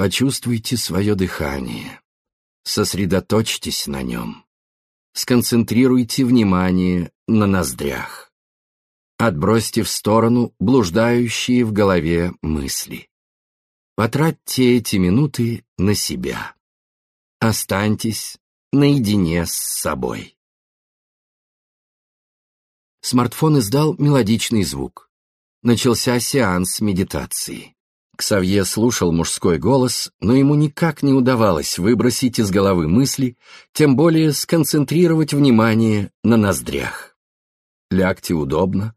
Почувствуйте свое дыхание. Сосредоточьтесь на нем. Сконцентрируйте внимание на ноздрях. Отбросьте в сторону блуждающие в голове мысли. Потратьте эти минуты на себя. Останьтесь наедине с собой. Смартфон издал мелодичный звук. Начался сеанс медитации. Ксавье слушал мужской голос, но ему никак не удавалось выбросить из головы мысли, тем более сконцентрировать внимание на ноздрях. Лягте удобно,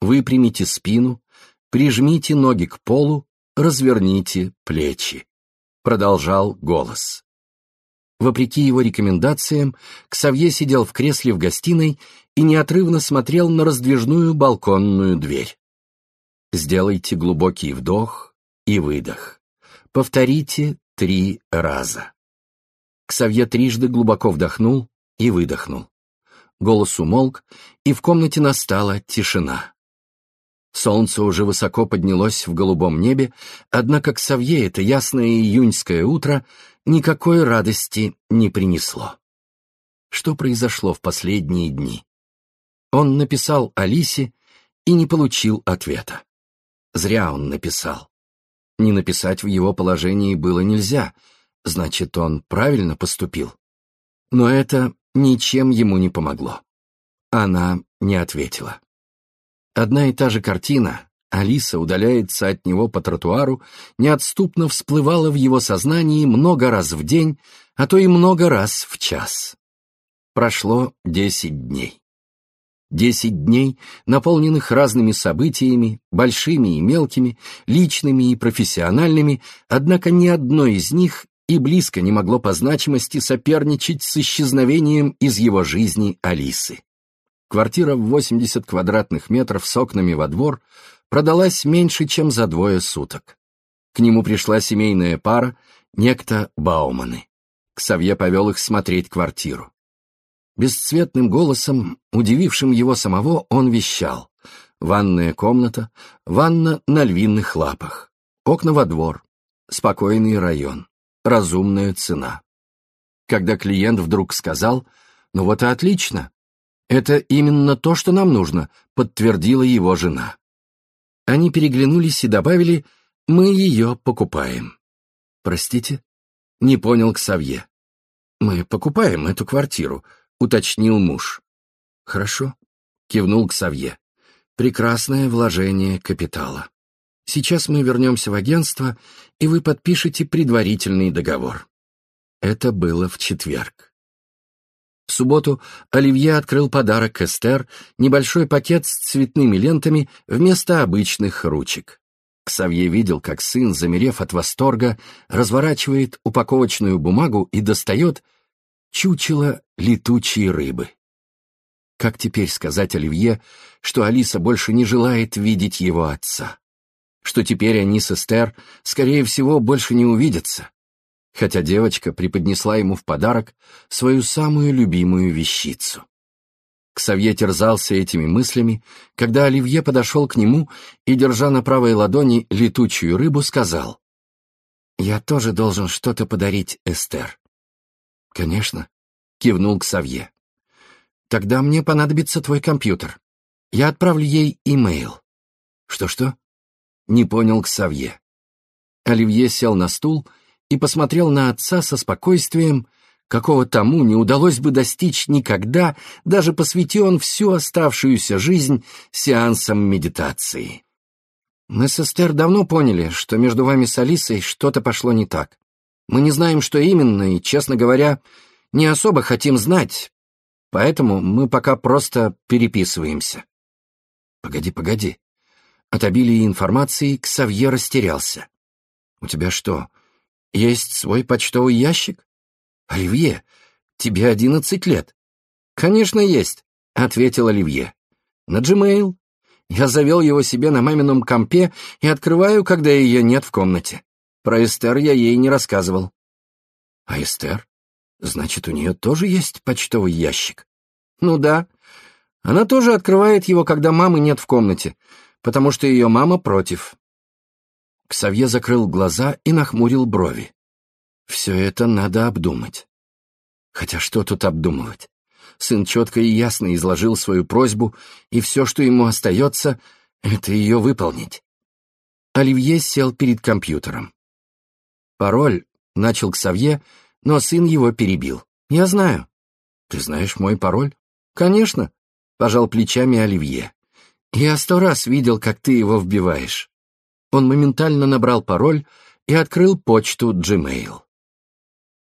выпрямите спину, прижмите ноги к полу, разверните плечи. Продолжал голос. Вопреки его рекомендациям, Ксавье сидел в кресле в гостиной и неотрывно смотрел на раздвижную балконную дверь. Сделайте глубокий вдох, и выдох. Повторите три раза. Ксавье трижды глубоко вдохнул и выдохнул. Голос умолк, и в комнате настала тишина. Солнце уже высоко поднялось в голубом небе, однако к Савье это ясное июньское утро никакой радости не принесло. Что произошло в последние дни? Он написал Алисе и не получил ответа. Зря он написал. Не написать в его положении было нельзя, значит, он правильно поступил. Но это ничем ему не помогло. Она не ответила. Одна и та же картина, Алиса удаляется от него по тротуару, неотступно всплывала в его сознании много раз в день, а то и много раз в час. Прошло десять дней. Десять дней, наполненных разными событиями, большими и мелкими, личными и профессиональными, однако ни одно из них и близко не могло по значимости соперничать с исчезновением из его жизни Алисы. Квартира в 80 квадратных метров с окнами во двор продалась меньше, чем за двое суток. К нему пришла семейная пара, некто Бауманы. Ксавье повел их смотреть квартиру. Бесцветным голосом, удивившим его самого, он вещал. Ванная комната, ванна на львиных лапах, окна во двор, спокойный район, разумная цена. Когда клиент вдруг сказал, «Ну вот и отлично, это именно то, что нам нужно», подтвердила его жена. Они переглянулись и добавили, «Мы ее покупаем». «Простите?» — не понял Ксавье. «Мы покупаем эту квартиру», — уточнил муж. «Хорошо», — кивнул Ксавье. «Прекрасное вложение капитала. Сейчас мы вернемся в агентство, и вы подпишете предварительный договор». Это было в четверг. В субботу Оливье открыл подарок Эстер, небольшой пакет с цветными лентами вместо обычных ручек. Ксавье видел, как сын, замерев от восторга, разворачивает упаковочную бумагу и достает чучело летучей рыбы. Как теперь сказать Оливье, что Алиса больше не желает видеть его отца? Что теперь они с Эстер, скорее всего, больше не увидятся? Хотя девочка преподнесла ему в подарок свою самую любимую вещицу. Ксавье терзался этими мыслями, когда Оливье подошел к нему и, держа на правой ладони летучую рыбу, сказал, «Я тоже должен что-то подарить Эстер». «Конечно», — кивнул Ксавье. «Тогда мне понадобится твой компьютер. Я отправлю ей имейл». «Что-что?» — не понял Ксавье. Оливье сел на стул и посмотрел на отца со спокойствием, какого тому не удалось бы достичь никогда, даже посвяти он всю оставшуюся жизнь сеансам медитации. «Мы с Эстер давно поняли, что между вами с Алисой что-то пошло не так. Мы не знаем, что именно, и, честно говоря, не особо хотим знать, поэтому мы пока просто переписываемся. Погоди, погоди. От обилия информации Ксавье растерялся. У тебя что, есть свой почтовый ящик? Оливье, тебе одиннадцать лет. Конечно, есть, ответил Оливье. На Gmail. Я завел его себе на мамином компе и открываю, когда ее нет в комнате. Про Эстер я ей не рассказывал. А Эстер? Значит, у нее тоже есть почтовый ящик? Ну да. Она тоже открывает его, когда мамы нет в комнате, потому что ее мама против. Ксавье закрыл глаза и нахмурил брови. Все это надо обдумать. Хотя что тут обдумывать? Сын четко и ясно изложил свою просьбу, и все, что ему остается, это ее выполнить. Оливье сел перед компьютером. «Пароль», — начал Ксавье, но сын его перебил. «Я знаю». «Ты знаешь мой пароль?» «Конечно», — пожал плечами Оливье. «Я сто раз видел, как ты его вбиваешь». Он моментально набрал пароль и открыл почту Gmail.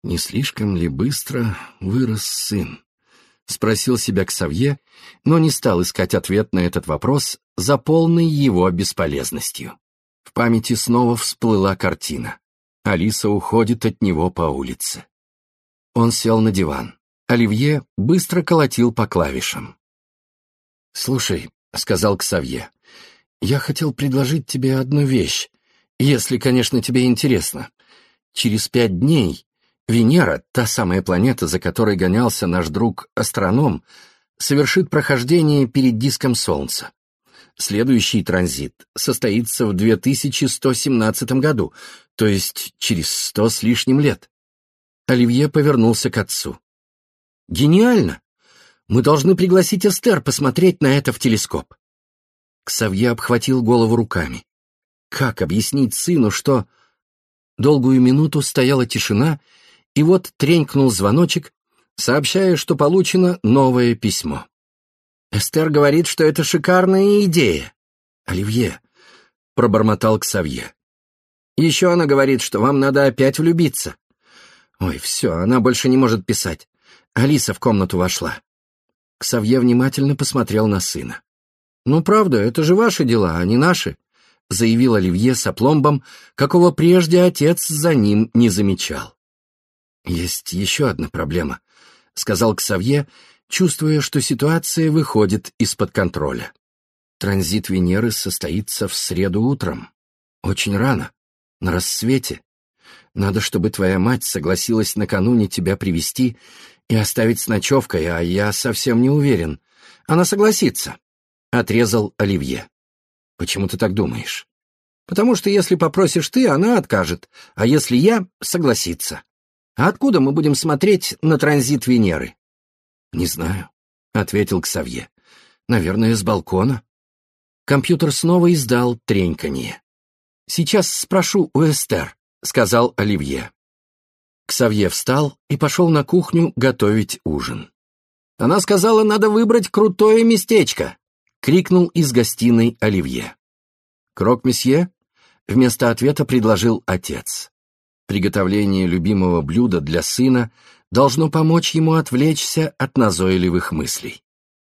«Не слишком ли быстро вырос сын?» — спросил себя Ксавье, но не стал искать ответ на этот вопрос за полной его бесполезностью. В памяти снова всплыла картина. Алиса уходит от него по улице. Он сел на диван. Оливье быстро колотил по клавишам. «Слушай», — сказал Ксавье, — «я хотел предложить тебе одну вещь, если, конечно, тебе интересно. Через пять дней Венера, та самая планета, за которой гонялся наш друг-астроном, совершит прохождение перед диском Солнца. Следующий транзит состоится в 2117 году, то есть через сто с лишним лет. Оливье повернулся к отцу. «Гениально! Мы должны пригласить Эстер посмотреть на это в телескоп». Ксавье обхватил голову руками. Как объяснить сыну, что... Долгую минуту стояла тишина, и вот тренькнул звоночек, сообщая, что получено новое письмо. Эстер говорит, что это шикарная идея. Оливье, пробормотал Ксавье. Еще она говорит, что вам надо опять влюбиться. Ой, все, она больше не может писать. Алиса в комнату вошла. Ксавье внимательно посмотрел на сына. «Ну, правда, это же ваши дела, а не наши», — заявил Оливье с опломбом, какого прежде отец за ним не замечал. «Есть еще одна проблема», — сказал Ксавье, чувствуя, что ситуация выходит из-под контроля. Транзит Венеры состоится в среду утром. Очень рано, на рассвете. Надо, чтобы твоя мать согласилась накануне тебя привести и оставить с ночевкой, а я совсем не уверен. Она согласится, — отрезал Оливье. Почему ты так думаешь? Потому что если попросишь ты, она откажет, а если я — согласится. А откуда мы будем смотреть на транзит Венеры? «Не знаю», — ответил Ксавье. «Наверное, с балкона». Компьютер снова издал треньканье. «Сейчас спрошу у Эстер», — сказал Оливье. Ксавье встал и пошел на кухню готовить ужин. «Она сказала, надо выбрать крутое местечко», — крикнул из гостиной Оливье. «Крок-месье?» — вместо ответа предложил отец. Приготовление любимого блюда для сына должно помочь ему отвлечься от назойливых мыслей.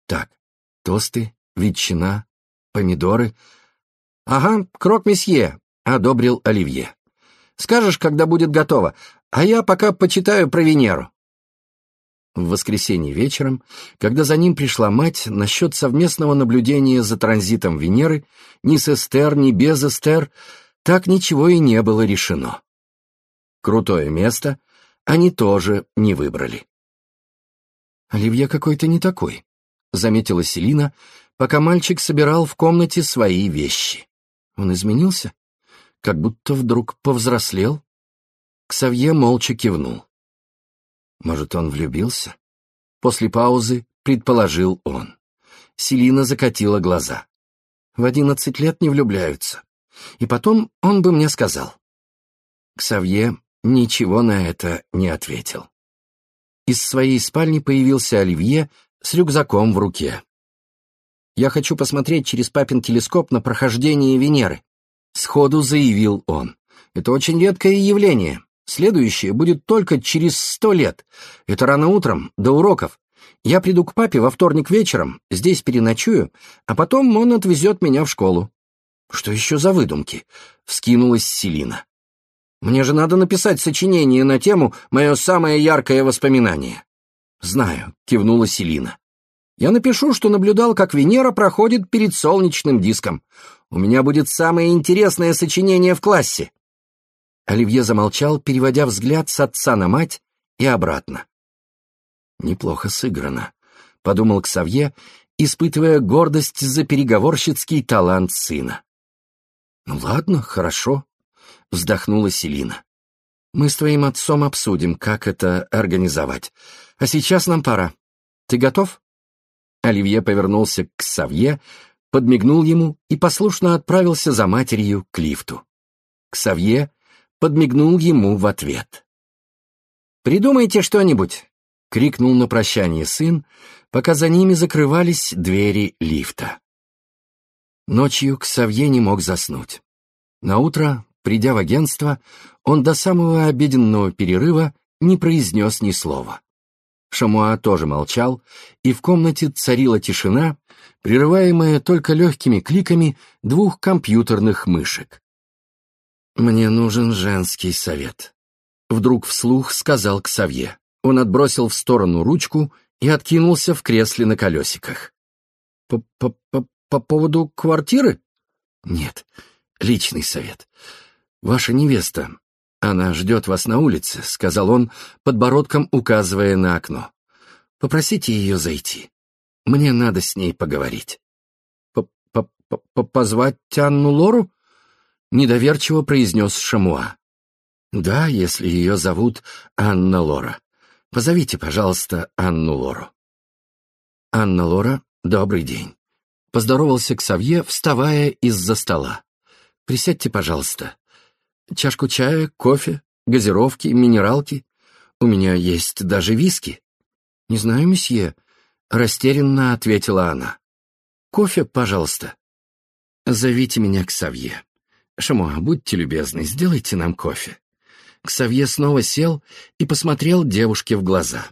Так, тосты, ветчина, помидоры. «Ага, крок-месье», — одобрил Оливье. «Скажешь, когда будет готово, а я пока почитаю про Венеру». В воскресенье вечером, когда за ним пришла мать насчет совместного наблюдения за транзитом Венеры, ни с Эстер, ни без Эстер, так ничего и не было решено. Крутое место — они тоже не выбрали. «Оливье какой-то не такой», — заметила Селина, пока мальчик собирал в комнате свои вещи. Он изменился? Как будто вдруг повзрослел? Ксавье молча кивнул. Может, он влюбился? После паузы предположил он. Селина закатила глаза. В одиннадцать лет не влюбляются. И потом он бы мне сказал. Ксавье ничего на это не ответил. Из своей спальни появился Оливье с рюкзаком в руке. «Я хочу посмотреть через папин телескоп на прохождение Венеры», — сходу заявил он. «Это очень редкое явление. Следующее будет только через сто лет. Это рано утром, до уроков. Я приду к папе во вторник вечером, здесь переночую, а потом он отвезет меня в школу». «Что еще за выдумки?» — вскинулась Селина. Мне же надо написать сочинение на тему «Мое самое яркое воспоминание». «Знаю», — кивнула Селина. «Я напишу, что наблюдал, как Венера проходит перед солнечным диском. У меня будет самое интересное сочинение в классе». Оливье замолчал, переводя взгляд с отца на мать и обратно. «Неплохо сыграно», — подумал Ксавье, испытывая гордость за переговорщицкий талант сына. «Ну ладно, хорошо», вздохнула Селина. «Мы с твоим отцом обсудим, как это организовать. А сейчас нам пора. Ты готов?» Оливье повернулся к Савье, подмигнул ему и послушно отправился за матерью к лифту. Ксавье подмигнул ему в ответ. «Придумайте что-нибудь!» — крикнул на прощание сын, пока за ними закрывались двери лифта. Ночью Ксавье не мог заснуть. Наутро, придя в агентство, он до самого обеденного перерыва не произнес ни слова. Шамуа тоже молчал, и в комнате царила тишина, прерываемая только легкими кликами двух компьютерных мышек. «Мне нужен женский совет», — вдруг вслух сказал Ксавье. Он отбросил в сторону ручку и откинулся в кресле на колесиках. «По, -по, -по, -по поводу квартиры?» «Нет, личный совет. Ваша невеста, она ждет вас на улице», — сказал он, подбородком указывая на окно. «Попросите ее зайти. Мне надо с ней поговорить». П -п -п «Позвать Анну Лору?» — недоверчиво произнес Шамуа. «Да, если ее зовут Анна Лора. Позовите, пожалуйста, Анну Лору». «Анна Лора, добрый день». Поздоровался Ксавье, вставая из-за стола. «Присядьте, пожалуйста. Чашку чая, кофе, газировки, минералки. У меня есть даже виски». «Не знаю, месье», — растерянно ответила она. «Кофе, пожалуйста». «Зовите меня Ксавье. Шамуа, будьте любезны, сделайте нам кофе». Ксавье снова сел и посмотрел девушке в глаза.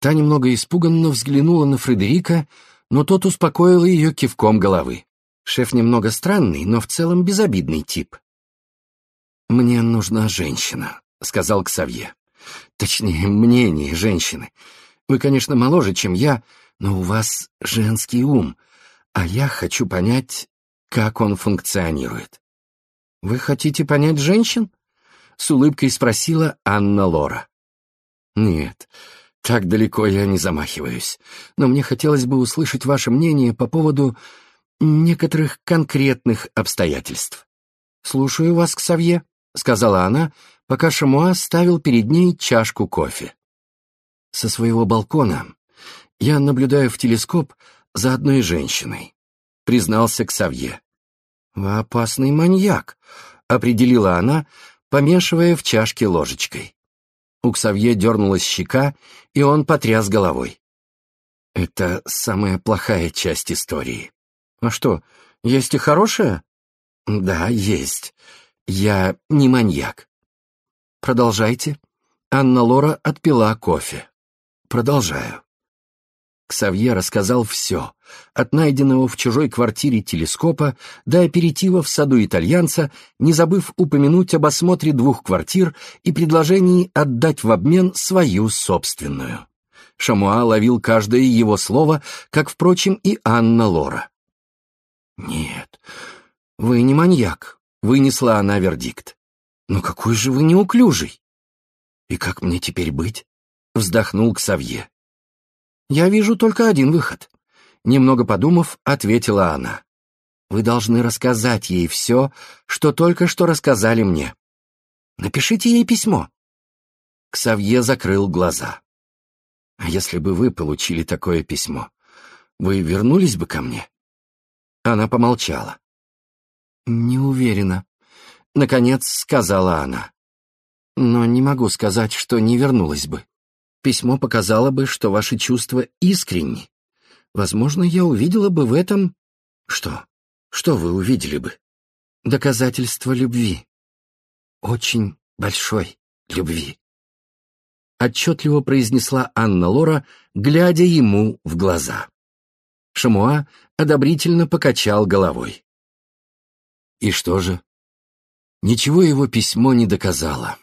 Та немного испуганно взглянула на Фредерика, но тот успокоил ее кивком головы. Шеф немного странный, но в целом безобидный тип. «Мне нужна женщина», — сказал Ксавье. «Точнее, мнение женщины. Вы, конечно, моложе, чем я, но у вас женский ум, а я хочу понять, как он функционирует». «Вы хотите понять женщин?» — с улыбкой спросила Анна Лора. «Нет, так далеко я не замахиваюсь, но мне хотелось бы услышать ваше мнение по поводу некоторых конкретных обстоятельств». «Слушаю вас, Ксавье», — сказала она, пока Шамуа ставил перед ней чашку кофе. «Со своего балкона я наблюдаю в телескоп за одной женщиной», — признался Ксавье. «Вы опасный маньяк», — определила она, помешивая в чашке ложечкой. У Ксавье дернулась щека, и он потряс головой. Это самая плохая часть истории. А что, есть и хорошая? Да, есть. Я не маньяк. Продолжайте. Анна Лора отпила кофе. Продолжаю. Ксавье рассказал все, от найденного в чужой квартире телескопа до аперитива в саду итальянца, не забыв упомянуть об осмотре двух квартир и предложении отдать в обмен свою собственную. Шамуа ловил каждое его слово, как, впрочем, и Анна Лора. «Нет, вы не маньяк», — вынесла она вердикт. «Но какой же вы неуклюжий!» «И как мне теперь быть?» — вздохнул Ксавье. «Я вижу только один выход», — немного подумав, ответила она. «Вы должны рассказать ей все, что только что рассказали мне. Напишите ей письмо». Ксавье закрыл глаза. «А если бы вы получили такое письмо, вы вернулись бы ко мне?» Она помолчала. «Не уверена», — наконец сказала она. «Но не могу сказать, что не вернулась бы. Письмо показало бы, что ваши чувства искренни. Возможно, я увидела бы в этом... Что? Что вы увидели бы? Доказательство любви. Очень большой любви. Отчетливо произнесла Анна Лора, глядя ему в глаза. Шамуа одобрительно покачал головой. И что же? Ничего его письмо не доказало.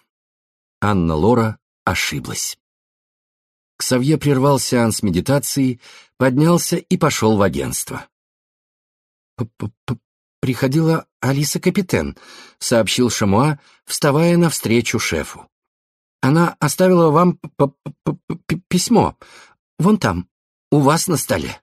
Анна Лора ошиблась. Ксавье прервал сеанс медитации, поднялся и пошел в агентство. П -п -п «Приходила Алиса Капитен», — сообщил Шамуа, вставая навстречу шефу. «Она оставила вам п -п -п письмо. Вон там, у вас на столе».